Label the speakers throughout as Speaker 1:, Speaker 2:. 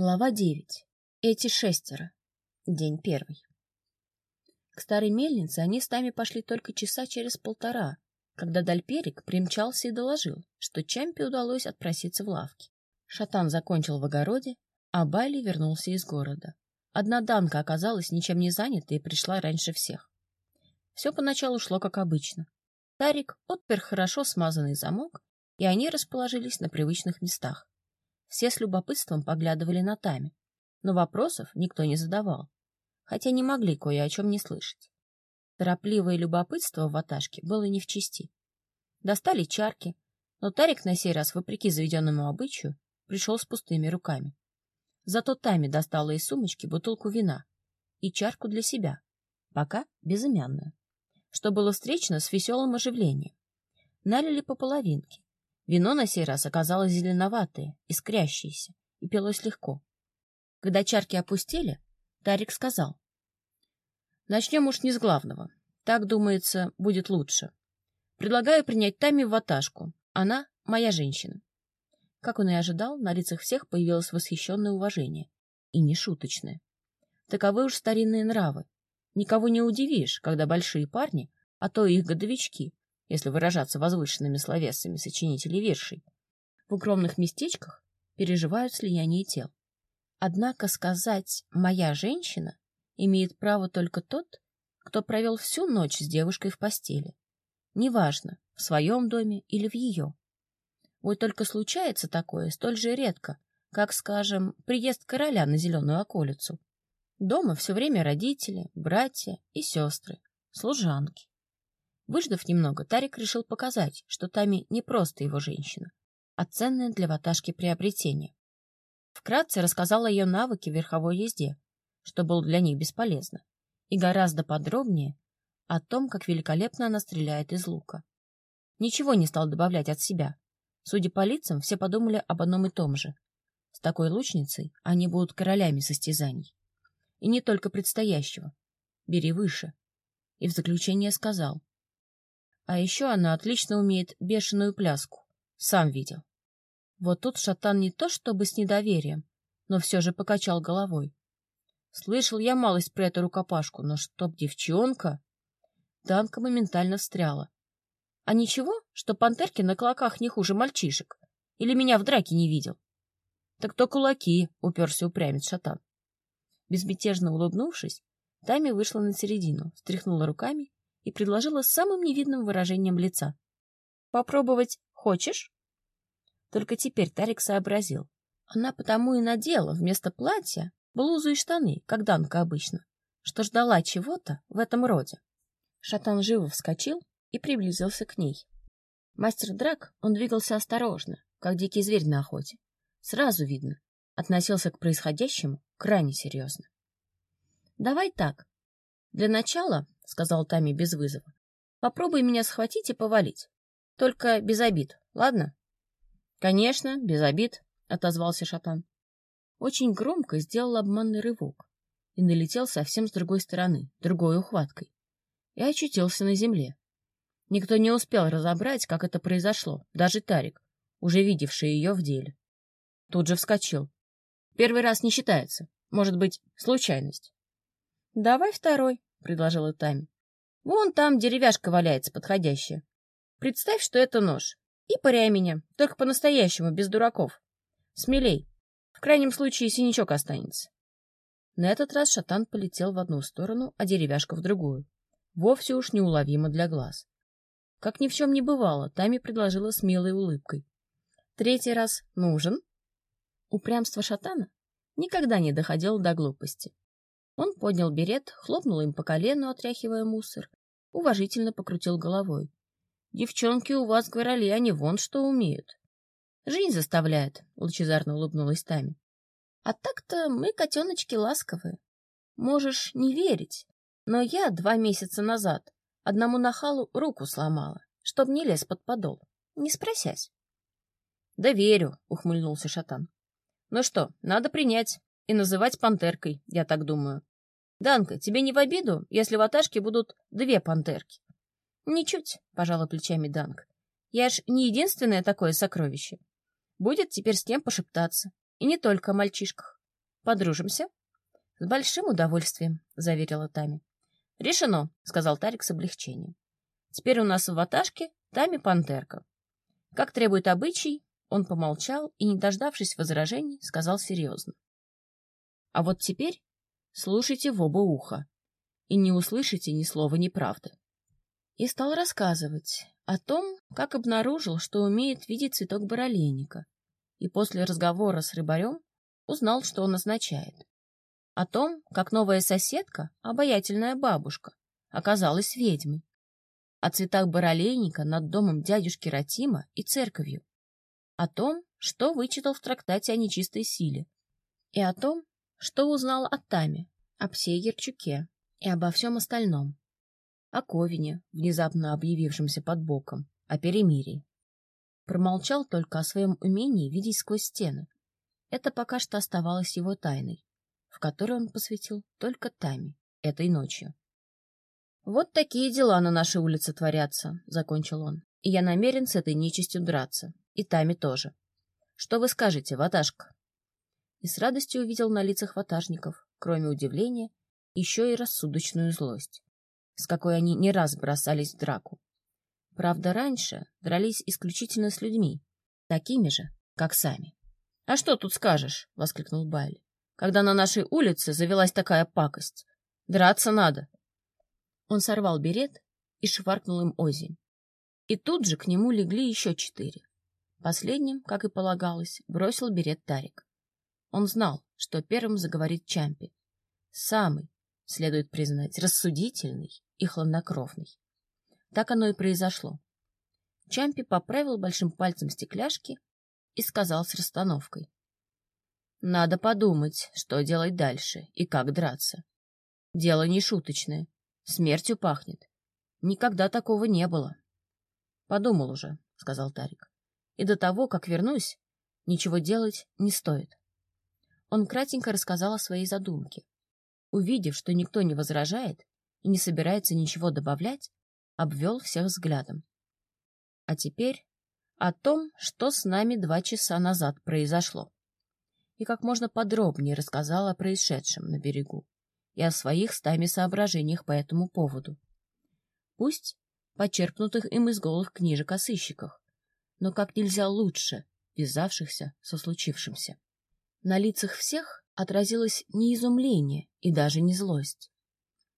Speaker 1: Глава 9. Эти шестеро. День первый. К старой мельнице они с нами пошли только часа через полтора, когда Дальперик примчался и доложил, что Чампе удалось отпроситься в лавке. Шатан закончил в огороде, а Байли вернулся из города. Одна Данка оказалась ничем не занята и пришла раньше всех. Все поначалу шло как обычно. Тарик отпер хорошо смазанный замок, и они расположились на привычных местах. Все с любопытством поглядывали на Тами, но вопросов никто не задавал, хотя не могли кое о чем не слышать. Торопливое любопытство в ваташке было не в чести. Достали чарки, но Тарик на сей раз, вопреки заведенному обычаю, пришел с пустыми руками. Зато Тами достала из сумочки бутылку вина и чарку для себя, пока безымянную, что было встречено с веселым оживлением. Налили по половинке, Вино на сей раз оказалось зеленоватое, искрящееся, и пилось легко. Когда чарки опустили, Тарик сказал. — Начнем уж не с главного. Так, думается, будет лучше. Предлагаю принять Тами в ваташку. Она — моя женщина. Как он и ожидал, на лицах всех появилось восхищенное уважение. И не шуточное. Таковы уж старинные нравы. Никого не удивишь, когда большие парни, а то и их годовички, если выражаться возвышенными словесами сочинителей вершей, в укромных местечках переживают слияние тел. Однако сказать «моя женщина» имеет право только тот, кто провел всю ночь с девушкой в постели. Неважно, в своем доме или в ее. Вот только случается такое столь же редко, как, скажем, приезд короля на зеленую околицу. Дома все время родители, братья и сестры, служанки. Выждав немного, Тарик решил показать, что Тами не просто его женщина, а ценное для ваташки приобретение. Вкратце рассказал о ее навыке в верховой езде, что было для них бесполезно, и гораздо подробнее о том, как великолепно она стреляет из лука. Ничего не стал добавлять от себя. Судя по лицам, все подумали об одном и том же. С такой лучницей они будут королями состязаний. И не только предстоящего. Бери выше. И в заключение сказал, а еще она отлично умеет бешеную пляску. Сам видел. Вот тут шатан не то чтобы с недоверием, но все же покачал головой. Слышал я малость про эту рукопашку, но чтоб девчонка... Данка моментально встряла. А ничего, что пантерки на клоках не хуже мальчишек? Или меня в драке не видел? Так то кулаки, — уперся упрямец шатан. Безмятежно улыбнувшись, Тами вышла на середину, встряхнула руками и предложила с самым невидным выражением лица. «Попробовать хочешь?» Только теперь Тарик сообразил. Она потому и надела вместо платья блузу и штаны, как Данка обычно, что ждала чего-то в этом роде. Шатан живо вскочил и приблизился к ней. Мастер драк, он двигался осторожно, как дикий зверь на охоте. Сразу видно, относился к происходящему крайне серьезно. «Давай так. Для начала — сказал Тами без вызова. — Попробуй меня схватить и повалить. Только без обид, ладно? — Конечно, без обид, — отозвался Шатан. Очень громко сделал обманный рывок и налетел совсем с другой стороны, другой ухваткой, и очутился на земле. Никто не успел разобрать, как это произошло, даже Тарик, уже видевший ее в деле. Тут же вскочил. Первый раз не считается. Может быть, случайность. — Давай второй, — предложила Тами. — Вон там деревяшка валяется подходящая. Представь, что это нож. И поряй меня, только по-настоящему, без дураков. Смелей. В крайнем случае синячок останется. На этот раз шатан полетел в одну сторону, а деревяшка в другую. Вовсе уж неуловимо для глаз. Как ни в чем не бывало, Тами предложила смелой улыбкой. Третий раз нужен? Упрямство шатана никогда не доходило до глупости. Он поднял берет, хлопнул им по колену, отряхивая мусор, уважительно покрутил головой. — Девчонки у вас, говорили, они вон что умеют. — Жизнь заставляет, — лучезарно улыбнулась Тами. — А так-то мы, котеночки, ласковые. Можешь не верить, но я два месяца назад одному нахалу руку сломала, чтоб не лез под подол, не спросясь. — Да верю, — ухмыльнулся Шатан. — Ну что, надо принять и называть пантеркой, я так думаю. Данка, тебе не в обиду, если в Аташке будут две пантерки? Ничуть, пожала плечами Данка. Я ж не единственное такое сокровище. Будет теперь с кем пошептаться. И не только о мальчишках.
Speaker 2: Подружимся? — С большим удовольствием, — заверила Тами. — Решено, — сказал Тарик с облегчением. — Теперь у нас в ваташке Тами Пантерка. Как требует обычай, он помолчал и, не дождавшись возражений, сказал серьезно. — А вот теперь слушайте в оба уха. И не услышите ни слова неправды. И стал рассказывать о том, как обнаружил, что умеет видеть цветок баролейника, и после разговора с рыбарем узнал, что он означает о том, как новая соседка, обаятельная бабушка, оказалась ведьмой, о цветах баролейника над домом дядюшки Ратима и церковью, о том, что вычитал в трактате о нечистой силе, и о том, что узнал о Таме, о псе Ярчуке и обо всем остальном, о Ковине, внезапно объявившемся под боком, о перемирии. Промолчал только о своем умении видеть сквозь стены. Это пока что оставалось его тайной в который он посвятил только Таме этой ночью. «Вот такие дела на нашей улице творятся», — закончил он. «И я намерен с этой нечистью драться. И Тами тоже. Что вы скажете, ваташка?» И с радостью увидел на лицах ватажников, кроме удивления, еще и рассудочную злость, с какой они не раз бросались в драку. Правда, раньше дрались исключительно с людьми, такими же, как сами. — А что тут скажешь? — воскликнул Байли когда на нашей улице завелась такая пакость. Драться надо. Он сорвал берет и шваркнул им Ози. И тут же к нему легли еще четыре. Последним, как и полагалось, бросил берет Тарик. Он знал, что первым заговорит Чампи. Самый, следует признать, рассудительный и хладнокровный. Так оно и произошло. Чампи поправил большим пальцем стекляшки и сказал с расстановкой. Надо подумать, что делать дальше и как драться. Дело не шуточное. Смертью пахнет. Никогда такого не было. Подумал уже, — сказал Тарик. И до того, как вернусь, ничего делать не стоит. Он кратенько рассказал о своей задумке. Увидев, что никто не возражает и не собирается ничего добавлять, обвел всех взглядом. А теперь о том, что с нами два часа назад произошло и как можно подробнее рассказал о происшедшем на берегу и о своих стами соображениях по этому поводу. Пусть почерпнутых им из голых книжек о сыщиках, но как нельзя лучше ввязавшихся со случившимся. На лицах всех отразилось не изумление и даже не злость.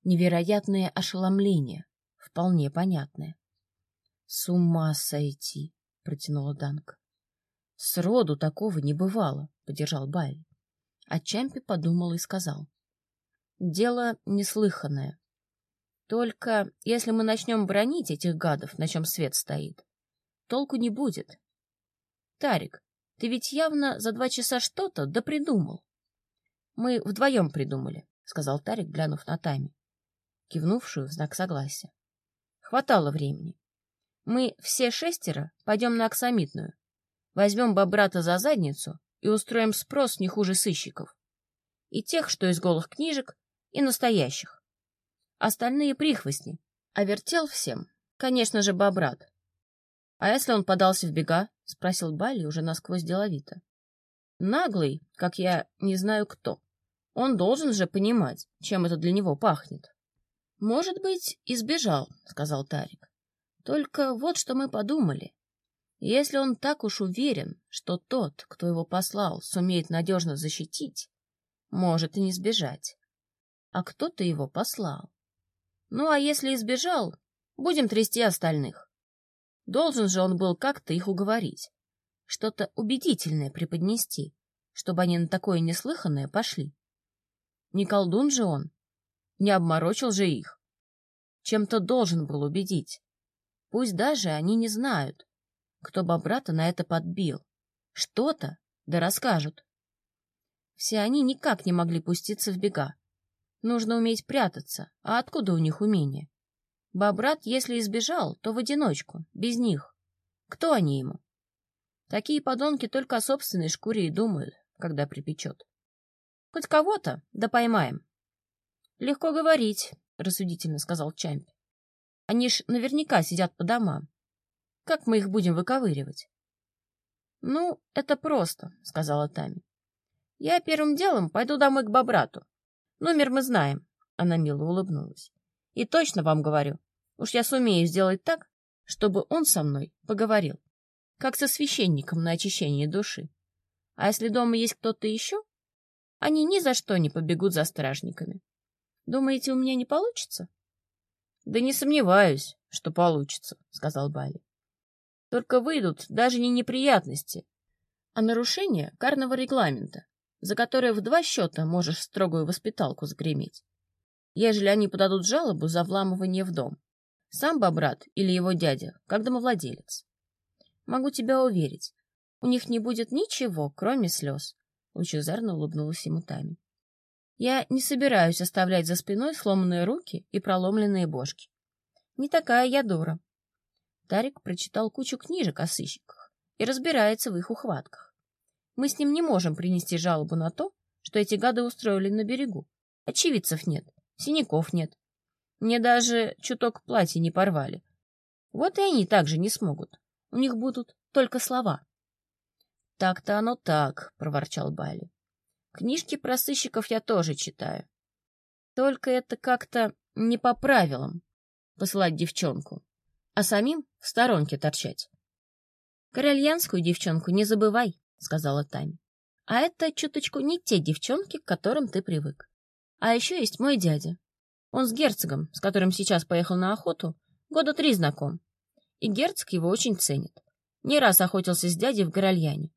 Speaker 2: Невероятное ошеломление, вполне понятное. — С ума сойти! — протянула Данка. — Сроду такого не бывало поддержал Байли. А Чампи подумал и сказал. Дело неслыханное. Только если мы начнем бронить этих гадов, на чем свет стоит, толку не будет. Тарик, ты ведь явно за два часа что-то да придумал. Мы вдвоем придумали, сказал Тарик, глянув на Тами, кивнувшую в знак согласия. Хватало времени. Мы все шестеро пойдем на Оксамитную, возьмем бобрата за задницу и устроим спрос не хуже сыщиков. И тех, что из голых книжек, и настоящих. Остальные прихвостни. А вертел всем, конечно же, Бобрат. — А если он подался в бега? — спросил Бали уже насквозь деловито. — Наглый, как я не знаю кто. Он должен же понимать, чем это для него пахнет. — Может быть, избежал, — сказал Тарик. — Только вот что мы подумали. Если он так уж уверен, что тот, кто его послал, сумеет надежно защитить, может и не сбежать. А кто-то его послал. Ну, а если избежал, будем трясти остальных. Должен же он был как-то их уговорить, что-то убедительное преподнести, чтобы они на такое неслыханное пошли. Не колдун же он, не обморочил же их. Чем-то должен был убедить. Пусть даже они не знают, кто бы брата на это подбил. Что-то, да расскажут. Все они никак не могли пуститься в бега. Нужно уметь прятаться, а откуда у них умение? Бобрат, если избежал, то в одиночку, без них. Кто они ему? Такие подонки только о собственной шкуре и думают, когда припечет. Хоть кого-то, да поймаем. Легко говорить, — рассудительно сказал Чампи. Они ж наверняка сидят по домам. Как мы их будем выковыривать? — Ну, это просто, — сказала Тами. Я первым делом пойду домой к Бобрату. Номер мы знаем, — она мило улыбнулась. И точно вам говорю, уж я сумею сделать так, чтобы он со мной поговорил, как со священником на очищение души. А если дома есть кто-то еще, они ни за что не побегут за стражниками. Думаете, у меня не получится? — Да не сомневаюсь, что получится, — сказал Бали. — Только выйдут даже не неприятности, а нарушение карного регламента, за которое в два счета можешь строгую воспиталку загреметь. Ежели они подадут жалобу за вламывание в дом, сам Бобрат или его дядя, как домовладелец. Могу тебя уверить, у них не будет ничего, кроме слез. Лучезарно улыбнулась ему Тами. Я не собираюсь оставлять за спиной сломанные руки и проломленные бошки. Не такая я дура. Тарик прочитал кучу книжек о сыщиках и разбирается в их ухватках. Мы с ним не можем принести жалобу на то, что эти гады устроили на берегу. Очевидцев нет, синяков нет. Мне даже чуток платья не порвали. Вот и они также не смогут. У них будут только слова. «Так-то оно так», — проворчал Байли. Книжки про сыщиков я тоже читаю. Только это как-то не по правилам посылать девчонку, а самим в сторонке торчать. «Корольянскую девчонку не забывай», — сказала Тами. «А это чуточку не те девчонки, к которым ты привык. А еще есть мой дядя. Он с герцогом, с которым сейчас поехал на охоту, года три знаком. И герцог его очень ценит. Не раз охотился с дядей в Горольяне.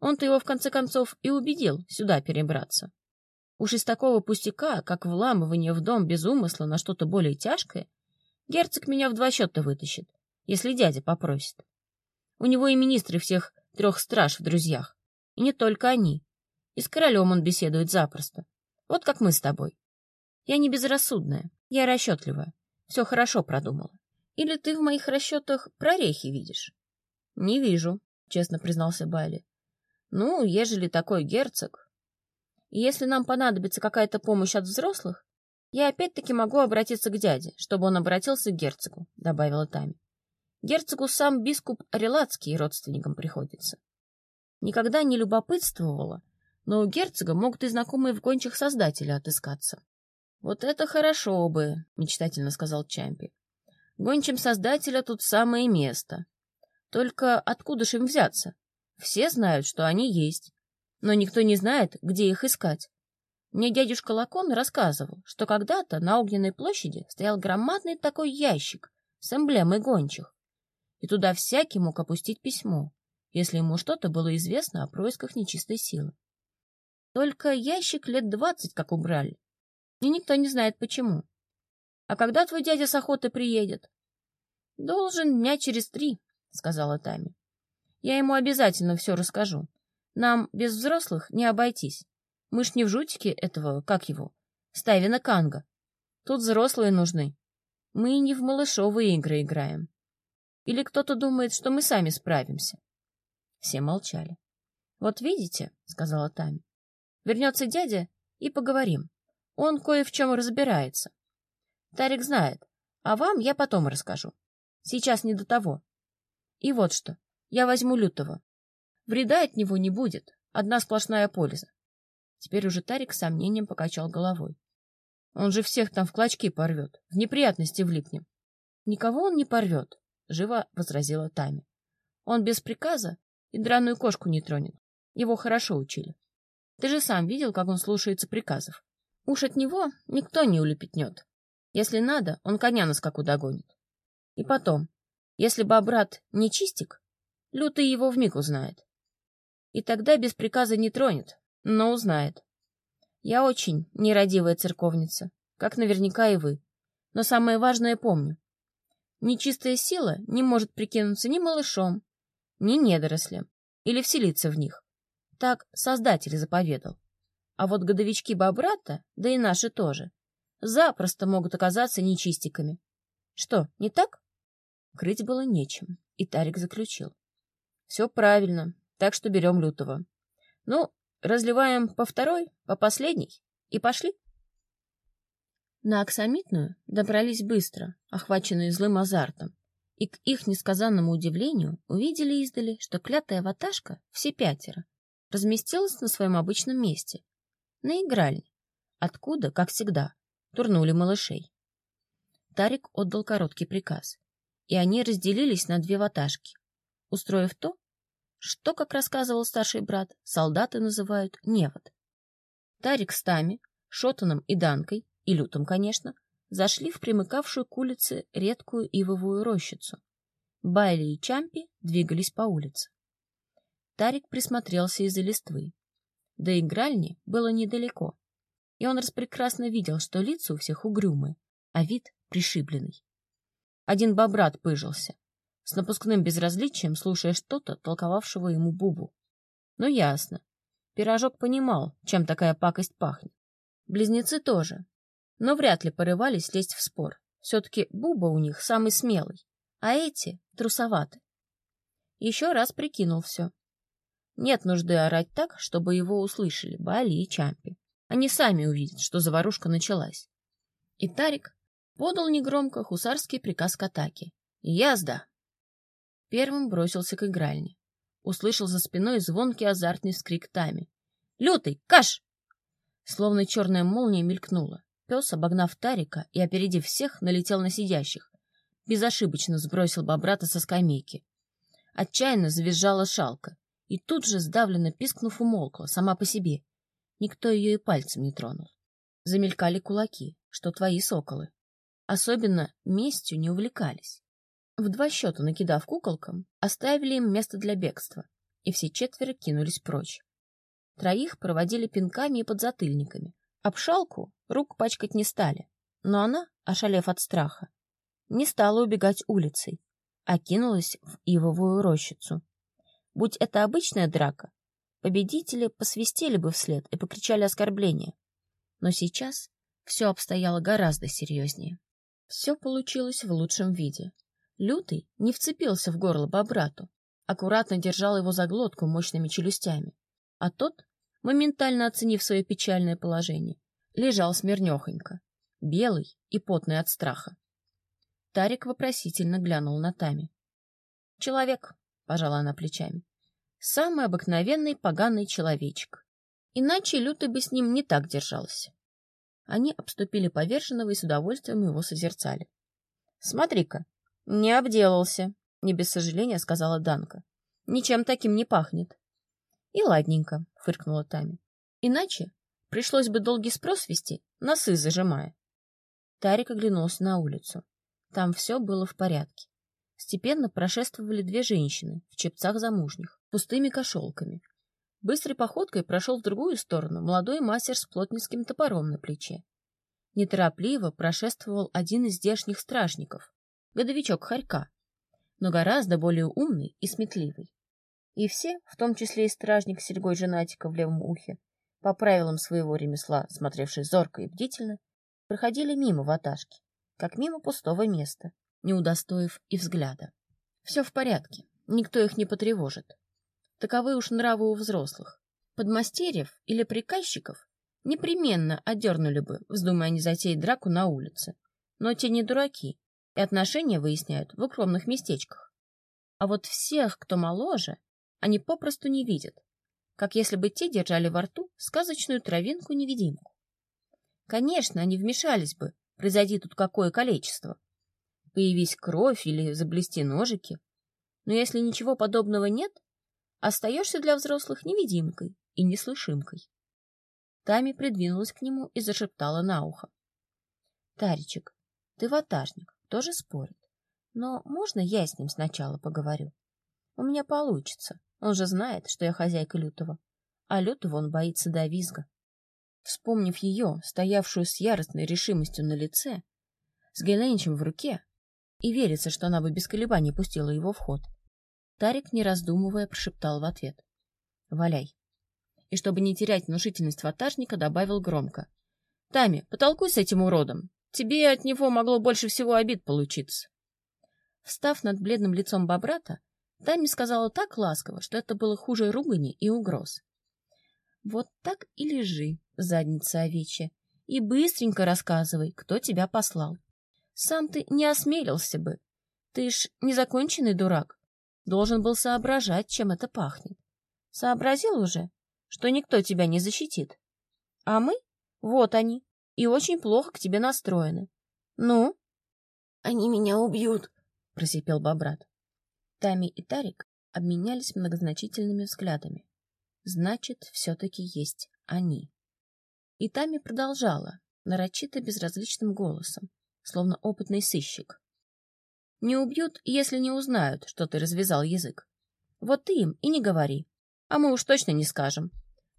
Speaker 2: Он-то его, в конце концов, и убедил сюда перебраться. Уж из такого пустяка, как вламывание в дом без умысла на что-то более тяжкое, герцог меня в два счета вытащит, если дядя попросит. У него и министры всех трех страж в друзьях. И не только они. И с королем он беседует запросто. Вот как мы с тобой. Я не безрассудная, я расчетливая. Все хорошо продумала. Или ты в моих расчетах прорехи видишь? — Не вижу, — честно признался Байли. Ну, ежели такой герцог. И если нам понадобится какая-то помощь от взрослых, я опять-таки могу обратиться к дяде, чтобы он обратился к герцогу, — добавила Тами. Герцогу сам бискуп Релацкий родственникам приходится. Никогда не любопытствовала, но у герцога могут и знакомые в гончих создателя отыскаться. — Вот это хорошо бы, — мечтательно сказал Чампи. — Гончим создателя тут самое место. Только откуда ж им взяться? Все знают, что они есть, но никто не знает, где их искать. Мне дядюшка Лакон рассказывал, что когда-то на Огненной площади стоял громадный такой ящик с эмблемой гончих, и туда всякий мог опустить письмо, если ему что-то было известно о происках нечистой силы. Только ящик лет двадцать как убрали, и никто не знает почему. А когда твой дядя с охоты приедет? — Должен дня через три, — сказала Тами. Я ему обязательно все расскажу. Нам без взрослых не обойтись. Мы ж не в жутике этого, как его, Стайвина Канга. Тут взрослые нужны. Мы не в малышовые игры играем. Или кто-то думает, что мы сами справимся. Все молчали. — Вот видите, — сказала Тами, — вернется дядя и поговорим. Он кое в чем разбирается. Тарик знает, а вам я потом расскажу. Сейчас не до того. И вот что. Я возьму лютого. Вреда от него не будет, одна сплошная польза. Теперь уже Тарик с сомнением покачал головой. Он же всех там в клочки порвет, в неприятности влипнем. Никого он не порвет, живо возразила Тами. Он без приказа и драную кошку не тронет. Его хорошо учили. Ты же сам видел, как он слушается приказов. Уж от него никто не улепетнет. Если надо, он коня на скаку догонит. И потом, если бы брат не чистик, Лютый его вмиг узнает. И тогда без приказа не тронет, но узнает. Я очень нерадивая церковница, как наверняка и вы. Но самое важное помню. Нечистая сила не может прикинуться ни малышом, ни недорослем или вселиться в них. Так Создатель заповедал. А вот годовички Бобрата, да и наши тоже, запросто могут оказаться нечистиками. Что, не так? Крыть было нечем, и Тарик заключил. Все правильно, так что берем лютого. Ну, разливаем по второй, по последней и пошли. На Аксамитную добрались быстро, охваченные злым азартом, и к их несказанному удивлению увидели издали, что клятая ваташка, все пятеро,
Speaker 1: разместилась на своем обычном месте, на игральне, откуда, как всегда, турнули малышей. Тарик отдал короткий приказ, и они разделились на две ваташки, устроив то, что, как рассказывал старший брат, солдаты называют невод. Тарик с Тами, Шотаном и Данкой, и Лютом, конечно, зашли в примыкавшую к улице редкую ивовую рощицу. Байли и Чампи двигались по улице. Тарик присмотрелся из-за листвы. До игральни было недалеко, и он распрекрасно видел, что лица у всех угрюмые, а вид пришибленный. Один бобрат пыжился, с напускным безразличием слушая что-то, толковавшего ему Бубу. Ну, ясно. Пирожок понимал, чем такая пакость пахнет. Близнецы тоже, но вряд ли порывались лезть в спор. Все-таки Буба у них самый смелый, а эти трусоваты. Еще раз прикинул все. Нет нужды орать так, чтобы его услышали Бали и Чампи. Они сами увидят, что заварушка началась. И Тарик подал негромко хусарский приказ к атаке. «Язда!» Первым бросился к игральне. Услышал за спиной звонкий азартный вскрик Тами. «Лютый! Каш!» Словно черная молния мелькнула. Пес, обогнав Тарика и опередив всех, налетел на сидящих. Безошибочно сбросил бобрата со скамейки. Отчаянно завизжала шалка. И тут же, сдавленно пискнув, умолкла, сама по себе. Никто ее и пальцем не тронул. Замелькали кулаки, что твои соколы. Особенно местью не увлекались. В два счета накидав куколкам, оставили им место для бегства, и все четверо кинулись прочь. Троих проводили пинками и подзатыльниками. Обшалку рук пачкать не стали, но она, ошалев от страха, не стала убегать улицей, а кинулась в ивовую рощицу. Будь это обычная драка, победители посвистели бы вслед и покричали оскорбления. Но сейчас все обстояло гораздо серьезнее. Все получилось в лучшем виде. Лютый не вцепился в горло бобрату, аккуратно держал его за глотку мощными челюстями, а тот, моментально оценив свое печальное положение, лежал смирнехонько, белый и потный от страха. Тарик вопросительно глянул на Тами. «Человек», — пожала она плечами, — «самый обыкновенный поганый человечек. Иначе Лютый бы с ним не так держался». Они обступили поверженного и с удовольствием его созерцали. «Смотри-ка, не обделался, не без сожаления сказала Данка. Ничем таким не пахнет. И ладненько, фыркнула Тами. Иначе пришлось бы долгий спрос вести, носы зажимая. Тарик оглянулся на улицу. Там все было в порядке. Степенно прошествовали две женщины в чепцах замужних, пустыми кошелками. Быстрой походкой прошел в другую сторону молодой мастер с плотницким топором на плече. Неторопливо прошествовал один из здешних стражников, годовичок Харька, но гораздо более умный и сметливый. И все, в том числе и стражник с серьгой женатика в левом ухе, по правилам своего ремесла, смотревший зорко и бдительно, проходили мимо ваташки, как мимо пустого места, не удостоив и взгляда. Все в порядке, никто их не потревожит. Таковы уж нравы у взрослых. Подмастерьев или приказчиков непременно одернули бы, вздумая не затеять драку на улице. Но те не дураки и отношения выясняют в укромных местечках. А вот всех, кто моложе, они попросту не видят, как если бы те держали во рту сказочную травинку-невидимку. Конечно, они вмешались бы, произойди тут какое количество. Появись кровь или заблести ножики. Но если ничего подобного нет, остаешься для взрослых невидимкой и неслышимкой. Тами придвинулась к нему и зашептала на ухо. — Таричек, ты ватажник, тоже спорит. Но можно я с ним сначала поговорю? У меня получится. Он же знает, что я хозяйка Лютого. А Лютого он боится до визга. Вспомнив ее, стоявшую с яростной решимостью на лице, с Геленчем в руке, и верится, что она бы без колебаний пустила его в ход, Тарик, не раздумывая, прошептал в ответ. «Валяй!» И чтобы не терять внушительность ватажника, добавил громко. «Тами, потолкуй с этим уродом. Тебе от него могло больше всего обид получиться. Встав над бледным лицом бобрата, Тами сказала так ласково, что это было хуже ругани и угроз. Вот так и лежи, задница овечья, и быстренько рассказывай, кто тебя послал. Сам ты не осмелился бы. Ты ж незаконченный дурак. Должен был соображать, чем это пахнет. Сообразил уже?
Speaker 2: что никто тебя не защитит. А мы, вот они, и очень плохо к тебе настроены. Ну?
Speaker 1: — Они меня убьют, — просипел Бобрат.
Speaker 2: Тами и Тарик обменялись многозначительными взглядами. Значит, все-таки есть они. И Тами продолжала, нарочито безразличным голосом, словно опытный сыщик. Не убьют, если не узнают, что ты развязал язык. Вот ты им и не говори, а мы уж точно не скажем.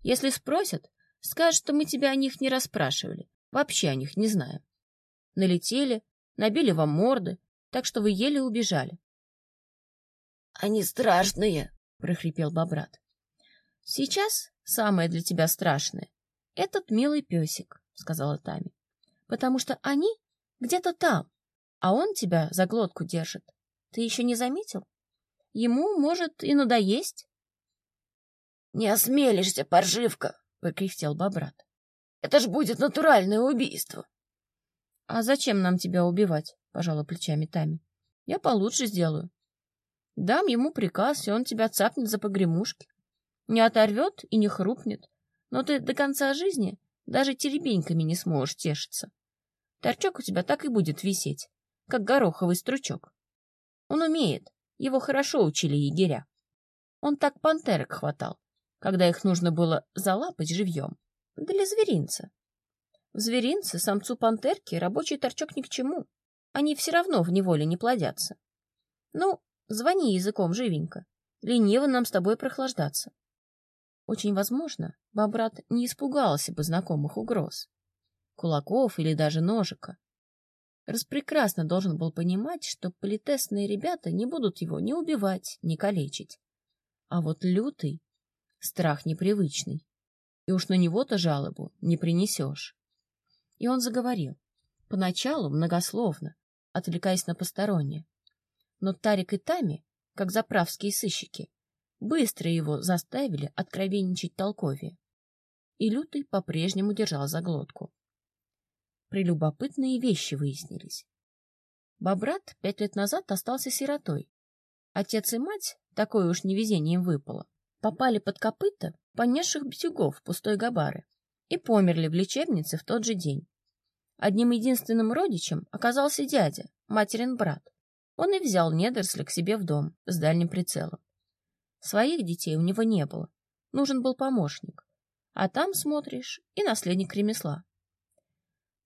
Speaker 2: Если спросят, скажешь, что мы тебя о них не расспрашивали, вообще о них не знаем. Налетели, набили вам морды, так что вы еле убежали.
Speaker 1: — Они страшные, — прохрипел Бобрат.
Speaker 2: — Сейчас самое для тебя страшное — этот милый песик, — сказала Тами, — потому что они где-то там, а он тебя за глотку держит. Ты еще не заметил? Ему, может, и надоесть.
Speaker 1: — Не осмелишься, паршивка! — покряхтел Бобрат. — Это ж будет натуральное убийство.
Speaker 2: — А зачем нам тебя убивать? — пожала плечами Тами. — Я получше сделаю. Дам ему приказ, и он тебя цапнет за погремушки. Не оторвет и не хрупнет, но ты до конца жизни даже теребеньками не сможешь тешиться. Торчок у тебя так и будет висеть, как гороховый стручок. Он умеет, его хорошо учили егеря. Он так пантерок хватал, когда их нужно было залапать живьем, для зверинца. В зверинце самцу пантерки рабочий торчок ни к чему. Они все равно в неволе не плодятся. Ну, звони языком живенько. Лениво нам с тобой прохлаждаться. Очень возможно, Бобрат не испугался бы знакомых угроз. Кулаков или даже ножика. Распрекрасно должен был понимать, что политесные ребята не будут его ни убивать, ни калечить. А вот лютый — страх непривычный, и уж на него-то жалобу не принесешь. И он заговорил, поначалу многословно, отвлекаясь на постороннее. Но Тарик и Тами, как заправские сыщики, быстро его заставили откровенничать толковее. И Лютый по-прежнему держал за глотку прелюбопытные вещи выяснились. Бобрат пять лет назад остался сиротой. Отец и мать, такое уж невезение им выпало, попали под копыта понесших битюгов пустой габары и померли в лечебнице в тот же день. Одним единственным родичем оказался дядя, материн брат. Он и взял недоросля к себе в дом с дальним прицелом. Своих детей у него не было, нужен был помощник. А там, смотришь, и наследник ремесла.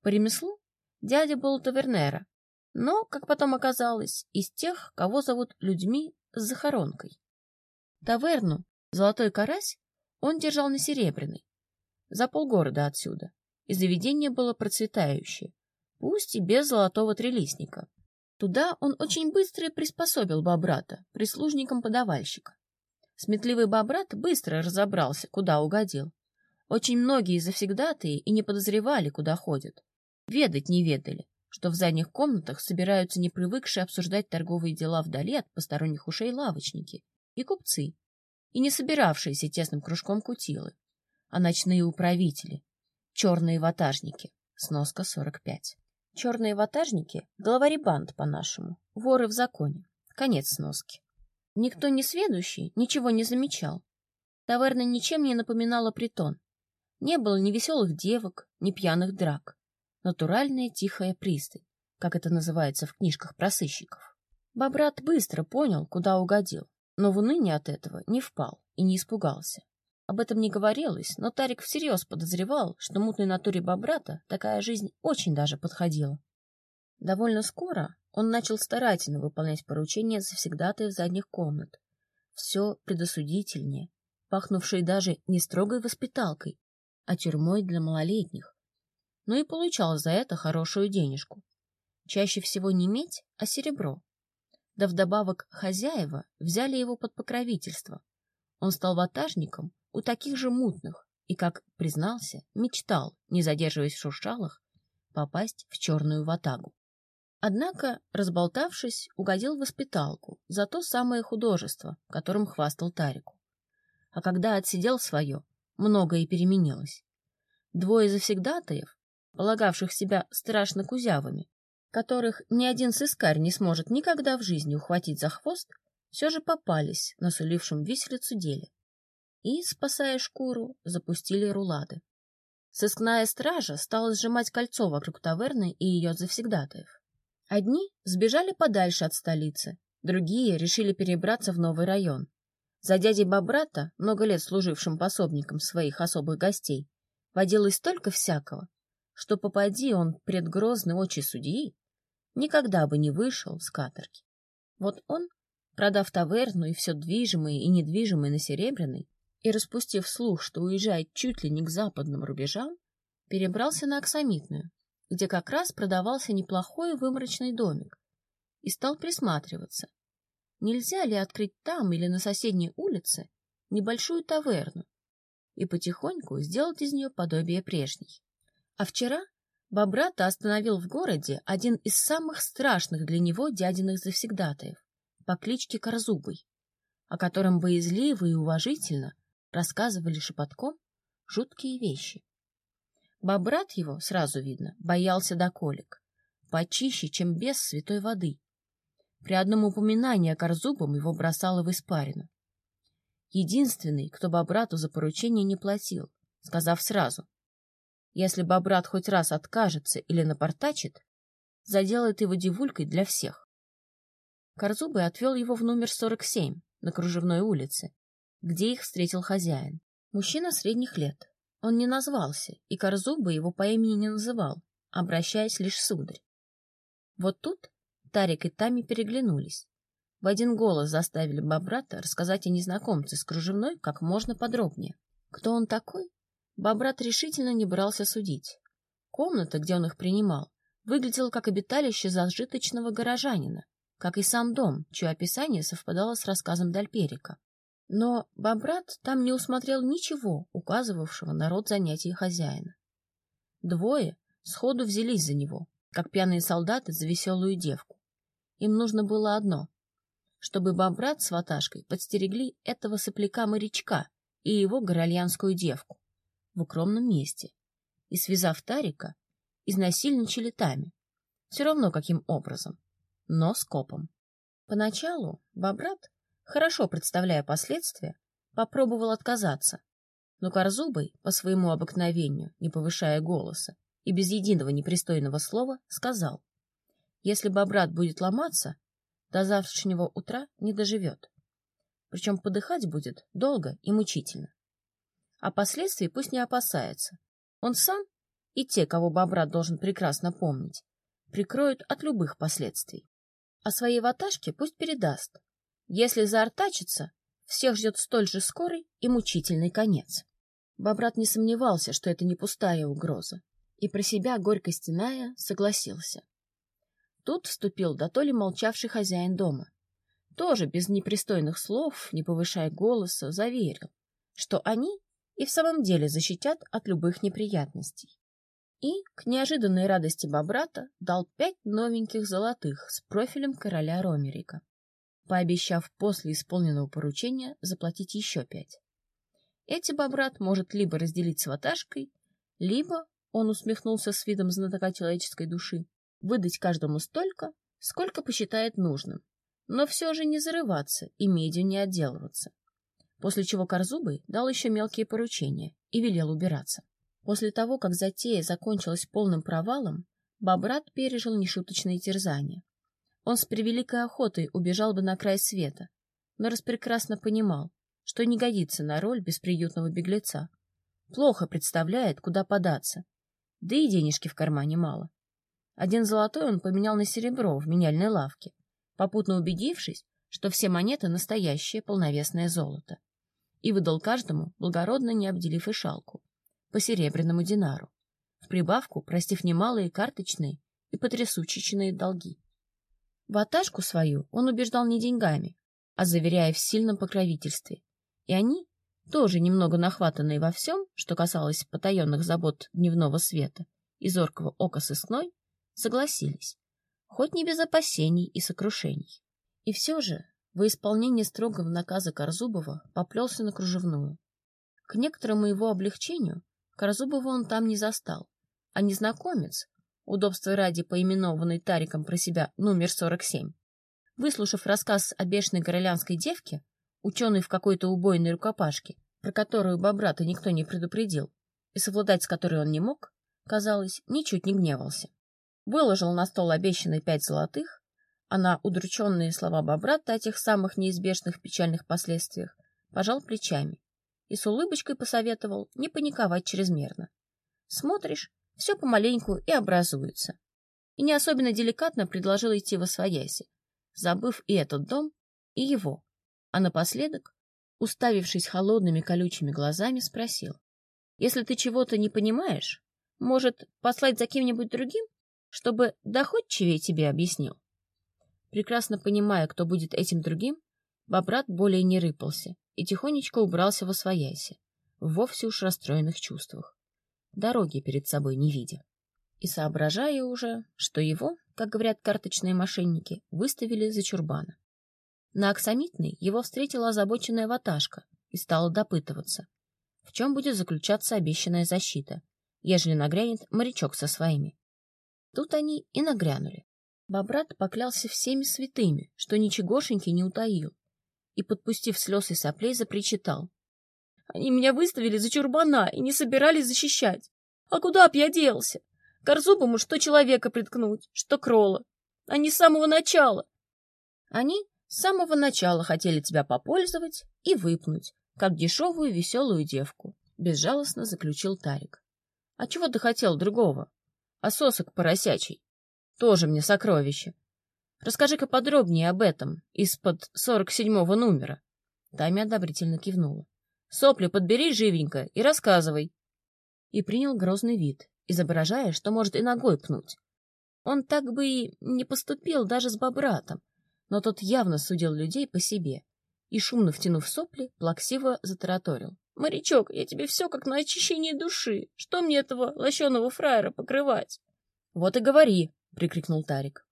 Speaker 2: По ремеслу дядя был тавернера, но, как потом оказалось, из тех, кого зовут людьми с захоронкой. Таверну «Золотой карась» он держал на Серебряной, за полгорода отсюда, и заведение было процветающее, пусть и без золотого трелисника. Туда он очень быстро приспособил Бобрата, прислужником подавальщика. Сметливый Бобрат быстро разобрался, куда угодил. Очень многие завсегдатые и не подозревали, куда ходят. Ведать не ведали, что в задних комнатах собираются не привыкшие обсуждать торговые дела вдали от посторонних ушей лавочники и купцы, и не собиравшиеся тесным кружком кутилы, а ночные управители, черные ватажники, сноска 45. Черные ватажники — главари банд по-нашему, воры в законе, конец сноски. Никто не сведущий ничего не замечал. Таверна ничем не напоминала притон. Не было ни веселых девок, ни пьяных драк натуральная тихая пристань, как это называется в книжках про сыщиков. Бобрат быстро понял, куда угодил, но в уныние от этого не впал и не испугался. Об этом не говорилось, но Тарик всерьез подозревал, что мутной натуре Бобрата такая жизнь очень даже подходила. Довольно скоро он начал старательно выполнять поручения завсегдатаев задних комнат. Все предосудительнее, пахнувшее даже не строгой воспиталкой, а тюрьмой для малолетних но и получал за это хорошую денежку. Чаще всего не медь, а серебро. Да вдобавок хозяева взяли его под покровительство. Он стал ватажником у таких же мутных и, как признался, мечтал, не задерживаясь в шуршалах, попасть в черную ватагу. Однако, разболтавшись, угодил в воспиталку за то самое художество, которым хвастал Тарику. А когда отсидел свое, многое переменилось. Двое завсегдатаев, полагавших себя страшно кузявыми, которых ни один сыскарь не сможет никогда в жизни ухватить за хвост, все же попались на сулившем виселицу деле.
Speaker 1: и, спасая шкуру, запустили рулады. Сыскная стража стала сжимать кольцо вокруг таверны и ее завсегдатаев. Одни сбежали подальше от столицы, другие решили перебраться в новый район. За дядей Бобрата, много лет служившим пособником своих особых гостей, водилось столько всякого, что попади он пред грозный очи судьи, никогда бы не вышел с каторги. Вот он, продав таверну и все движимое и недвижимое на Серебряной, и распустив слух, что уезжает чуть ли не к западным рубежам, перебрался на Оксамитную, где как раз продавался неплохой выморочный домик, и стал присматриваться, нельзя ли открыть там или на соседней улице небольшую таверну и потихоньку сделать из нее подобие прежней. А вчера Бобрата остановил в городе один из самых страшных для него дядиных завсегдатаев по кличке Корзубый, о котором боязливо и уважительно рассказывали шепотком жуткие вещи. Бобрат его, сразу видно, боялся до колик, почище, чем без святой воды. При одном упоминании о Корзубом его бросало в испарину. Единственный, кто Бобрату за поручение не платил, сказав сразу, если Бобрат хоть раз откажется или напортачит, заделает его девулькой для всех. Корзубый отвел его в номер 47 на Кружевной улице, где их встретил хозяин. Мужчина средних лет. Он не назвался, и Корзуба его по имени не называл, обращаясь лишь сударь. Вот тут Тарик и Тами переглянулись. В один голос заставили Бобрата рассказать о незнакомце с кружевной как можно подробнее. Кто он такой? Бобрат решительно не брался судить. Комната, где он их принимал, выглядела как обиталище зажиточного горожанина, как и сам дом, чье описание совпадало с рассказом Дальперика. Но Бобрат там не усмотрел ничего, указывавшего на род занятий хозяина. Двое сходу взялись за него, как пьяные солдаты за веселую девку. Им нужно было одно — чтобы Бобрат с ваташкой подстерегли этого сопляка-морячка и его горольянскую девку в укромном месте и, связав Тарика, изнасильничали Тами. Все равно каким образом, но скопом. Поначалу Бобрат хорошо представляя последствия, попробовал отказаться. Но Корзубый, по своему обыкновению, не повышая голоса и без единого непристойного слова, сказал, если Бобрат будет ломаться, до завтрашнего утра не доживет. Причем подыхать будет долго и мучительно. А последствий пусть не опасается. Он сам и те, кого Бобрат должен прекрасно помнить, прикроют от любых последствий. А своей ваташке пусть передаст, если заортачится, всех ждет столь же скорый и мучительный конец. Бобрат не сомневался, что это не пустая угроза, и про себя, горько стеная, согласился. Тут вступил до то ли молчавший хозяин дома. Тоже без непристойных слов, не повышая голоса, заверил, что они и в самом деле защитят от любых неприятностей. И, к неожиданной радости Бобрата, дал пять новеньких золотых с профилем короля Ромерика пообещав после исполненного поручения заплатить еще пять. Эти бобрат может либо разделить с ваташкой, либо, он усмехнулся с видом знатока человеческой души, выдать каждому столько, сколько посчитает нужным, но все же не зарываться и медью не отделываться. После чего Корзубый дал еще мелкие поручения и велел убираться. После того, как затея закончилась полным провалом, Бобрат пережил нешуточные терзания. Он с превеликой охотой убежал бы на край света, но распрекрасно понимал, что не годится на роль бесприютного беглеца. Плохо представляет, куда податься, да и денежки в кармане мало. Один золотой он поменял на серебро в меняльной лавке, попутно убедившись, что все монеты — настоящее полновесное золото, и выдал каждому, благородно не обделив и шалку, по серебряному динару, в прибавку простив немалые карточные и потрясучечные долги. Ваташку свою он убеждал не деньгами, а заверяя в сильном покровительстве. И они, тоже немного нахватанные во всем, что касалось потаенных забот дневного света и зоркого ока сыскной, согласились, хоть не без опасений и сокрушений. И все же, во исполнение строгого наказа Корзубова, поплелся на кружевную. К некоторому его облегчению Корзубова он там не застал, а незнакомец, удобства ради поименованный Тариком про себя номер 47. Выслушав рассказ о бешеной королянской девке, ученый в какой-то убойной рукопашке, про которую Бобрата никто не предупредил, и совладать с которой он не мог, казалось, ничуть не гневался. Выложил на стол обещанные пять золотых, а на удрученные слова Бобрата о тех самых неизбежных печальных последствиях пожал плечами и с улыбочкой посоветовал не паниковать чрезмерно. Смотришь, все помаленьку и образуется. И не особенно деликатно предложил идти во свояси, забыв и этот дом, и его. А напоследок, уставившись холодными колючими глазами, спросил. Если ты чего-то не понимаешь, может, послать за кем-нибудь другим, чтобы доходчивее тебе объяснил? Прекрасно понимая, кто будет этим другим, Бобрат более не рыпался и тихонечко убрался во свояси, в вовсе уж расстроенных чувствах, дороги перед собой не видя. И соображая уже, что его, как говорят карточные мошенники, выставили за чурбана. На Аксамитной его встретила озабоченная ваташка и стала допытываться, в чем будет заключаться обещанная защита, ежели нагрянет морячок со своими. Тут они и нагрянули. Бобрат поклялся всеми святыми, что ничегошеньки не утаил, и, подпустив слез и соплей, запричитал. Они меня выставили за чурбана и не собирались защищать. А куда б я делся? Корзубому что человека приткнуть, что крола. Они с самого начала. Они с самого начала хотели тебя попользовать и выпнуть, как дешевую веселую девку, — безжалостно заключил Тарик. — А чего ты хотел другого? А сосок поросячий? Тоже мне сокровище. Расскажи-ка подробнее об этом, из-под сорок седьмого номера. Тами одобрительно кивнула. Сопли подбери живенько и рассказывай. И принял грозный вид, изображая, что может и ногой пнуть. Он так бы и не поступил даже с бобратом, но тот явно судил людей по себе и, шумно втянув сопли, плаксиво затараторил. — Морячок, я тебе все как на очищение души. Что мне этого лощеного фраера покрывать? — Вот и говори, — прикрикнул Тарик.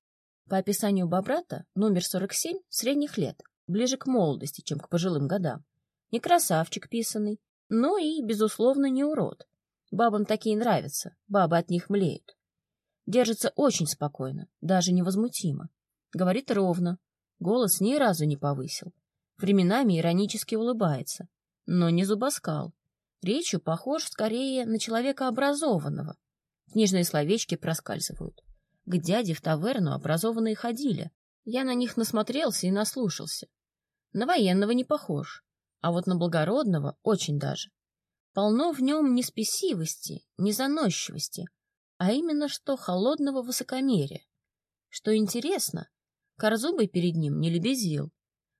Speaker 1: По описанию Бобрата, номер 47 средних лет, ближе к молодости, чем к пожилым годам. Не красавчик писанный, но и, безусловно, не урод. Бабам такие нравятся, бабы от них млеют. Держится очень спокойно, даже невозмутимо. Говорит ровно, голос ни разу не повысил. Временами иронически улыбается, но не зубоскал. Речью похож скорее на человека образованного. Книжные словечки проскальзывают. К дяде в таверну образованные ходили. Я на них насмотрелся и наслушался. На военного не похож, а вот на благородного очень даже. Полно в нем не спесивости, не заносчивости, а именно что холодного высокомерия. Что интересно, Корзубый перед ним не лебезил,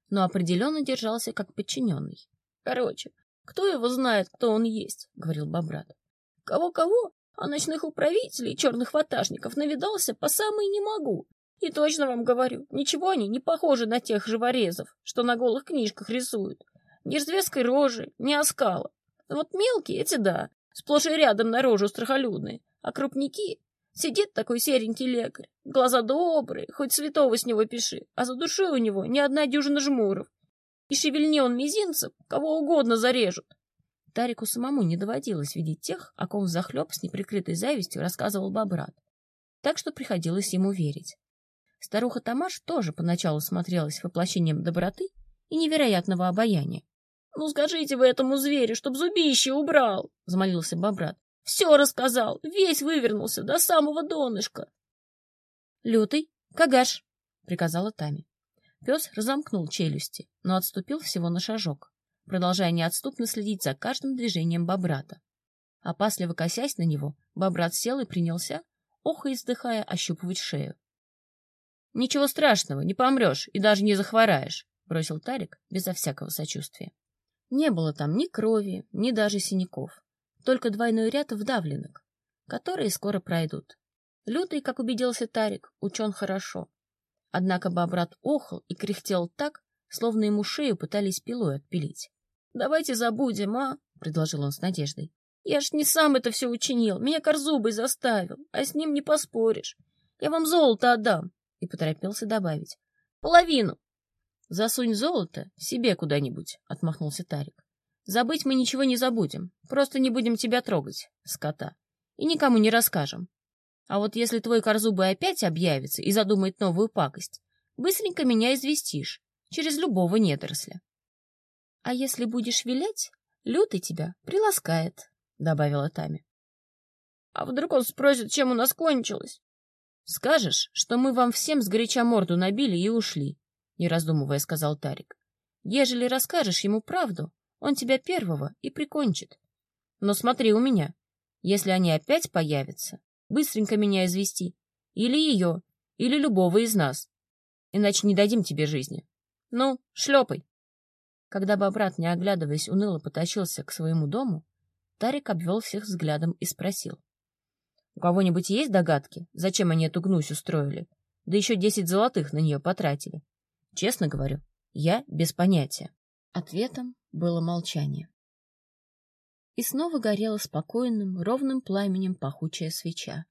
Speaker 1: но определенно держался как подчиненный. — Короче, кто его знает, кто он есть, — говорил Бобрат. Кого-кого, а ночных управителей, черных ватажников, навидался по самой не могу. И точно вам говорю, ничего они не похожи на тех живорезов, что на голых книжках рисуют. Ни развеской рожи, ни оскала. Вот мелкие эти да, сплошь и рядом на рожу страхолюдные, а крупники... Сидит такой серенький лекарь, глаза добрые, хоть святого с него пиши, а за душой у него ни одна дюжина жмуров. И шевельни он мизинцем, кого угодно зарежут. Тарику самому не доводилось видеть тех, о ком захлеб с неприкрытой завистью рассказывал Бабрат. Так что приходилось ему верить. Старуха Тамаш тоже поначалу смотрелась воплощением доброты и невероятного обаяния. — Ну скажите вы этому зверю, чтоб зубище убрал! — взмолился Бабрат. — Все рассказал, весь вывернулся до самого донышка. — Лютый, Кагаш! — приказала Тами. Пес разомкнул челюсти, но отступил всего на шажок продолжая неотступно следить за каждым движением бобрата. Опасливо косясь на него, бобрат сел и принялся, охо и вздыхая, ощупывать шею. — Ничего страшного, не помрешь и даже не захвораешь, — бросил Тарик безо всякого сочувствия. Не было там ни крови, ни даже синяков, только двойной ряд вдавленок, которые скоро пройдут. Лютый, как убедился Тарик, учен хорошо. Однако бобрат охал и кряхтел так, словно ему шею пытались пилой отпилить. — Давайте забудем, а? — предложил он с надеждой. — Я ж не сам это все учинил, меня Корзубой заставил, а с ним не поспоришь. Я вам золото отдам, — и поторопился добавить. — Половину. — Засунь золото себе куда-нибудь, — отмахнулся Тарик. — Забыть мы ничего не забудем, просто не будем тебя трогать, скота, и никому не расскажем. А вот если твой Корзубый опять объявится и задумает новую пакость, быстренько меня известишь, через любого недоросля. А если будешь вилять, Лютый тебя приласкает, — добавила Тами.
Speaker 2: — А вдруг он спросит, чем у нас кончилось? — Скажешь, что мы вам всем сгоряча морду набили и ушли, — не раздумывая сказал Тарик. — Ежели расскажешь ему правду, он тебя первого и прикончит. Но смотри у меня. Если они опять появятся, быстренько меня извести. Или ее, или любого из нас. Иначе не дадим тебе жизни. Ну, шлепай. Когда Бобрат, не оглядываясь, уныло потащился к своему дому, Тарик обвел всех взглядом и спросил. — У кого-нибудь есть догадки, зачем они эту гнусь устроили? Да еще десять золотых на нее потратили. Честно говорю, я без понятия.
Speaker 1: Ответом было молчание. И снова горела спокойным, ровным пламенем пахучая свеча.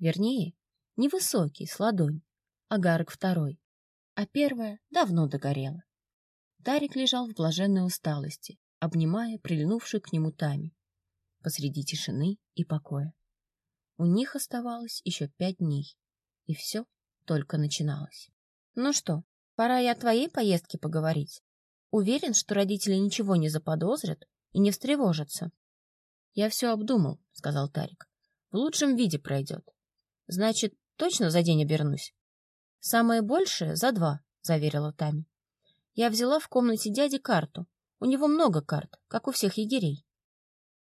Speaker 1: Вернее, невысокий, с ладонь, агарок второй, а первая давно догорела. Тарик лежал в блаженной усталости, обнимая прильнувшую к нему Тами, посреди тишины и покоя. У них оставалось еще пять дней, и все только начиналось. — Ну что, пора и о твоей поездке поговорить? Уверен, что родители ничего не заподозрят и не встревожатся. — Я все обдумал, — сказал Тарик. — В лучшем виде пройдет. — Значит, точно за день обернусь? — Самое большее — за два, — заверила Тами. Я взяла в комнате дяди карту. У него много карт, как у всех егерей.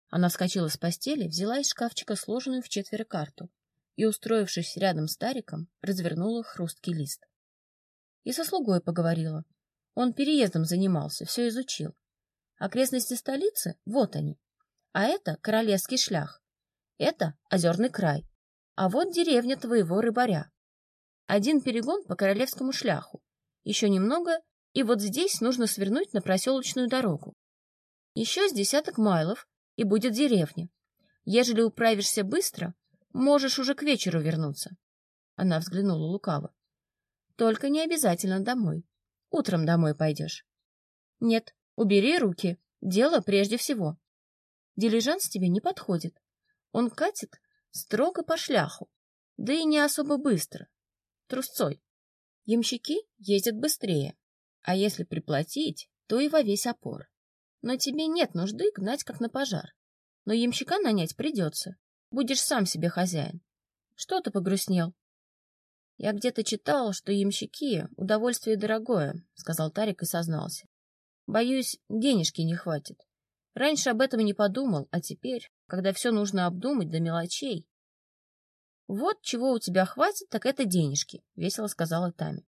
Speaker 1: Она вскочила с постели, взяла из шкафчика сложенную в четверо карту и, устроившись рядом с Тариком, развернула хрусткий лист. И со слугой поговорила. Он переездом занимался, все изучил. Окрестности столицы — вот они. А это королевский шлях. Это озерный край. А вот деревня твоего рыбаря. Один перегон по королевскому шляху. Еще немного, и вот здесь нужно свернуть на проселочную дорогу. Еще с десяток майлов, и будет деревня. Ежели управишься быстро, можешь уже к вечеру вернуться. Она взглянула лукаво. Только не обязательно домой. Утром домой пойдешь. Нет, убери руки. Дело прежде всего. Дилижанс тебе не подходит. Он катит строго по шляху, да и не особо быстро. Трусцой. Ямщики ездят быстрее, а если приплатить, то и во весь опор. Но тебе нет нужды гнать, как на пожар. Но ямщика нанять придется. Будешь сам себе хозяин. Что ты погрустнел? Я где-то читал, что ямщики — удовольствие дорогое, — сказал Тарик и сознался. Боюсь, денежки не хватит. Раньше об этом не подумал, а теперь, когда все нужно обдумать до мелочей... Вот чего у тебя хватит, так это денежки, — весело сказала Тами.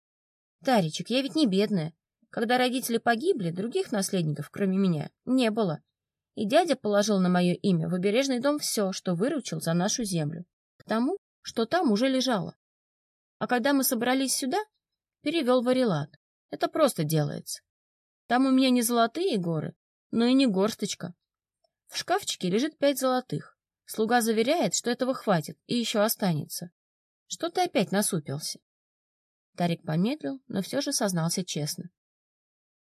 Speaker 1: Таричек, я ведь не бедная. Когда родители погибли, других наследников, кроме меня, не было. И дядя положил на мое имя в обережный дом все, что выручил за нашу землю, к тому, что там уже лежало. А когда мы собрались сюда, перевел в Арелат. Это просто делается. Там у меня не золотые горы, но и не горсточка. В шкафчике лежит пять золотых. Слуга заверяет, что этого хватит и еще останется. Что ты опять насупился? Тарик помедлил, но все же сознался честно.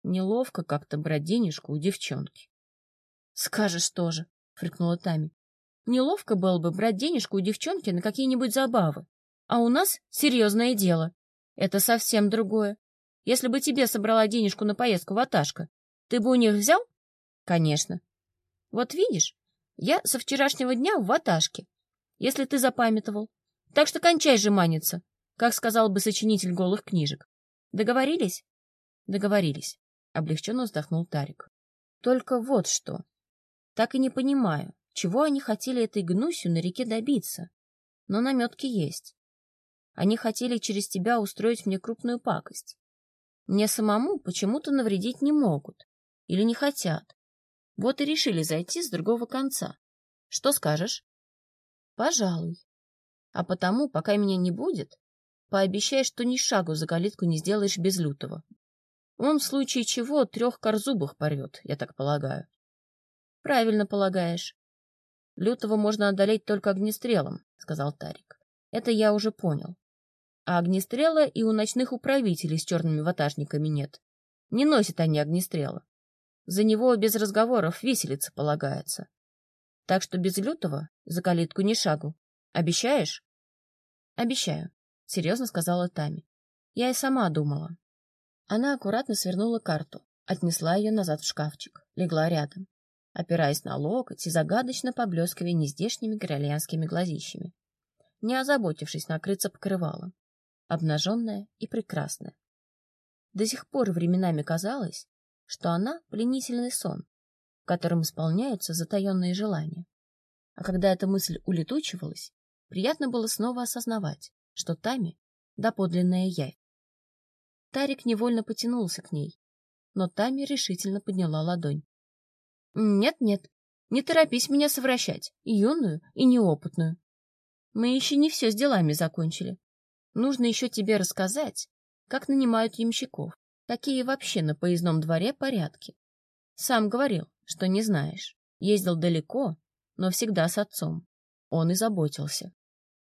Speaker 1: Неловко как-то брать денежку у девчонки. — Скажешь тоже, — фрикнула Тами. — Неловко было бы брать денежку у девчонки на какие-нибудь забавы. А у нас серьезное дело. Это совсем другое. Если бы тебе собрала денежку на поездку в Аташко, ты бы у них взял? Конечно. Вот видишь, я со вчерашнего дня в Ваташке, если ты запамятовал. Так что кончай же маниться, как сказал бы сочинитель голых книжек. Договорились? Договорились. Облегченно вздохнул Тарик. Только вот что. Так и не понимаю, чего они хотели этой гнусью на реке добиться. Но наметки есть. Они хотели через тебя устроить мне крупную пакость. Мне самому почему-то навредить не могут. Или не хотят. Вот и решили зайти с другого конца. Что скажешь? Пожалуй. А потому, пока меня не будет, пообещай, что ни шагу за калитку не сделаешь без лютого. Он в случае чего трех корзубых порвет, я так полагаю. Правильно полагаешь. Лютого можно одолеть только огнестрелом, сказал Тарик. Это я уже понял. А огнестрела и у ночных управителей с черными ватажниками нет. Не носят они огнестрела. За него без разговоров виселица полагается. Так что без лютого за калитку ни шагу. Обещаешь? Обещаю, серьезно сказала Тами. Я и сама думала. Она аккуратно свернула карту, отнесла ее назад в шкафчик, легла рядом. опираясь на локоть и загадочно поблескивая нездешними королянскими глазищами, не озаботившись накрыться покрывалом, обнаженная и прекрасная. До сих пор временами казалось, что она — пленительный сон, в котором исполняются затаенные желания. А когда эта мысль улетучивалась, приятно было снова осознавать, что Тами — доподлинная явь. Тарик невольно потянулся к ней, но Тами решительно подняла ладонь. «Нет-нет, не торопись меня совращать, юную, и неопытную. Мы еще не все с делами закончили. Нужно еще тебе рассказать, как нанимают ямщиков, какие вообще на поездном дворе порядки. Сам говорил, что не знаешь. Ездил далеко, но всегда с отцом. Он и заботился.